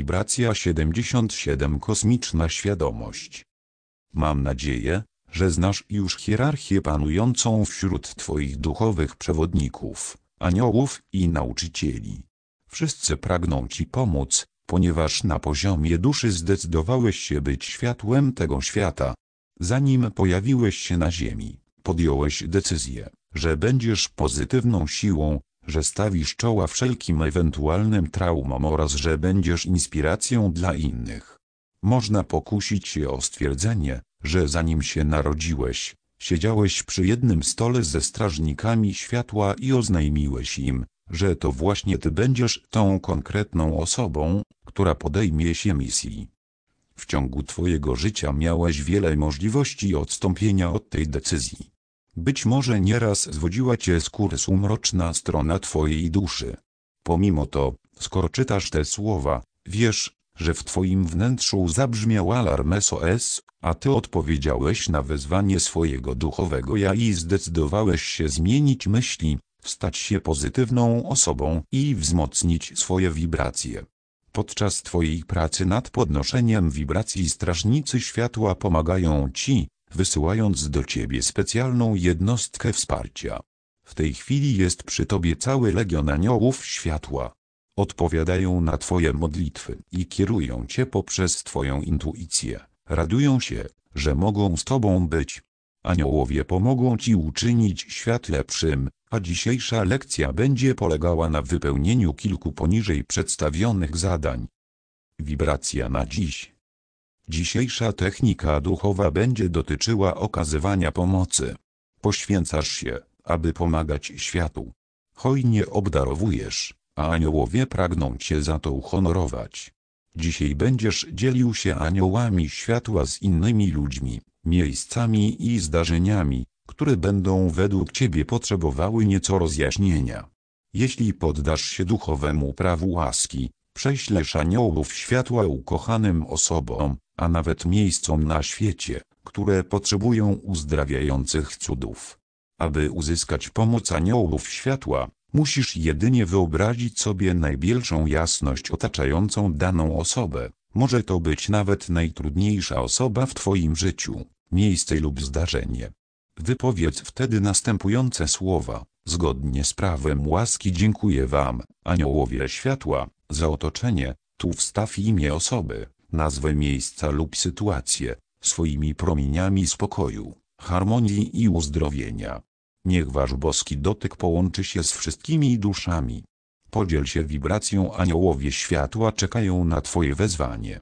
wibracja 77 kosmiczna świadomość. Mam nadzieję, że znasz już hierarchię panującą wśród Twoich duchowych przewodników, aniołów i nauczycieli. Wszyscy pragną Ci pomóc, ponieważ na poziomie duszy zdecydowałeś się być światłem tego świata. Zanim pojawiłeś się na Ziemi, podjąłeś decyzję, że będziesz pozytywną siłą, że stawisz czoła wszelkim ewentualnym traumom oraz że będziesz inspiracją dla innych. Można pokusić się o stwierdzenie, że zanim się narodziłeś, siedziałeś przy jednym stole ze strażnikami światła i oznajmiłeś im, że to właśnie ty będziesz tą konkretną osobą, która podejmie się misji. W ciągu twojego życia miałeś wiele możliwości odstąpienia od tej decyzji. Być może nieraz zwodziła cię z kursu mroczna strona twojej duszy. Pomimo to, skoro czytasz te słowa, wiesz, że w twoim wnętrzu zabrzmiał alarm SOS, a ty odpowiedziałeś na wezwanie swojego duchowego ja i zdecydowałeś się zmienić myśli, stać się pozytywną osobą i wzmocnić swoje wibracje. Podczas Twojej pracy nad podnoszeniem wibracji strażnicy światła pomagają Ci, wysyłając do Ciebie specjalną jednostkę wsparcia. W tej chwili jest przy Tobie cały legion aniołów światła. Odpowiadają na Twoje modlitwy i kierują Cię poprzez Twoją intuicję. Radują się, że mogą z Tobą być. Aniołowie pomogą Ci uczynić świat lepszym, a dzisiejsza lekcja będzie polegała na wypełnieniu kilku poniżej przedstawionych zadań. Wibracja na dziś. Dzisiejsza technika duchowa będzie dotyczyła okazywania pomocy. Poświęcasz się, aby pomagać światu. Hojnie obdarowujesz, a aniołowie pragną Cię za to uhonorować. Dzisiaj będziesz dzielił się aniołami światła z innymi ludźmi, miejscami i zdarzeniami, które będą według Ciebie potrzebowały nieco rozjaśnienia. Jeśli poddasz się duchowemu prawu łaski, prześlesz aniołów światła ukochanym osobom, a nawet miejscom na świecie, które potrzebują uzdrawiających cudów. Aby uzyskać pomoc aniołów światła, musisz jedynie wyobrazić sobie największą jasność otaczającą daną osobę. Może to być nawet najtrudniejsza osoba w Twoim życiu, miejsce lub zdarzenie. Wypowiedz wtedy następujące słowa. Zgodnie z prawem łaski dziękuję Wam, aniołowie światła, za otoczenie, tu wstaw imię osoby, nazwę miejsca lub sytuację, swoimi promieniami spokoju, harmonii i uzdrowienia. Niech Wasz boski dotyk połączy się z wszystkimi duszami. Podziel się wibracją aniołowie światła czekają na Twoje wezwanie.